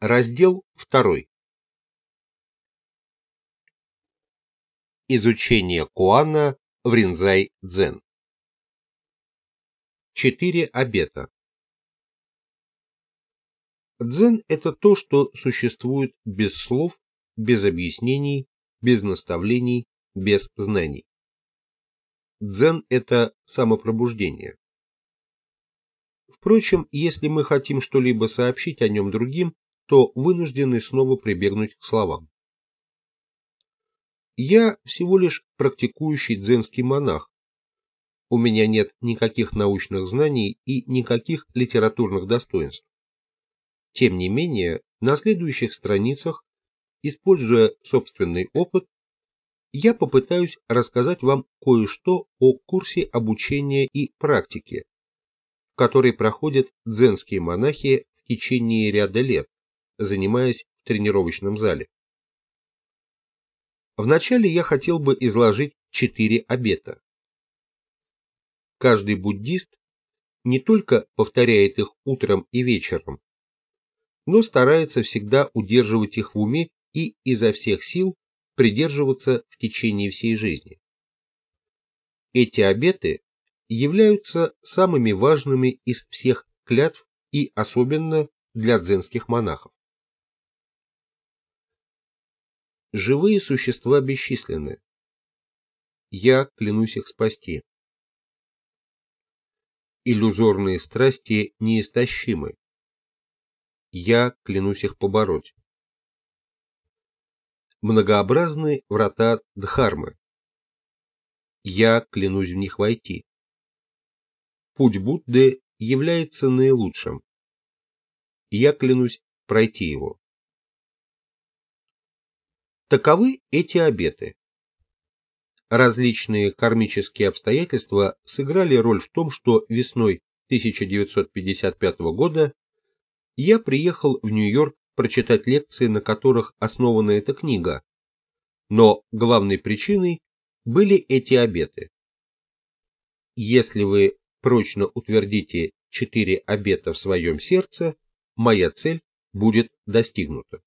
Раздел 2. Изучение Куана в Ринзай-дзен. Четыре обета. Дзен – это то, что существует без слов, без объяснений, без наставлений, без знаний. Дзен – это самопробуждение. Впрочем, если мы хотим что-либо сообщить о нем другим, то вынуждены снова прибегнуть к словам. Я всего лишь практикующий дзенский монах. У меня нет никаких научных знаний и никаких литературных достоинств. Тем не менее, на следующих страницах, используя собственный опыт, я попытаюсь рассказать вам кое-что о курсе обучения и практики, который проходят дзенские монахи в течение ряда лет, занимаясь в тренировочном зале. Вначале я хотел бы изложить четыре обета. Каждый буддист не только повторяет их утром и вечером, но старается всегда удерживать их в уме и изо всех сил придерживаться в течение всей жизни. Эти обеты являются самыми важными из всех клятв и особенно для дзенских монахов. Живые существа бесчисленны. Я клянусь их спасти. Иллюзорные страсти неистощимы. Я клянусь их побороть. Многообразны врата Дхармы. Я клянусь в них войти. Путь Будды является наилучшим. Я клянусь пройти его. Таковы эти обеты. Различные кармические обстоятельства сыграли роль в том, что весной 1955 года я приехал в Нью-Йорк прочитать лекции, на которых основана эта книга, но главной причиной были эти обеты. Если вы прочно утвердите четыре обета в своем сердце, моя цель будет достигнута.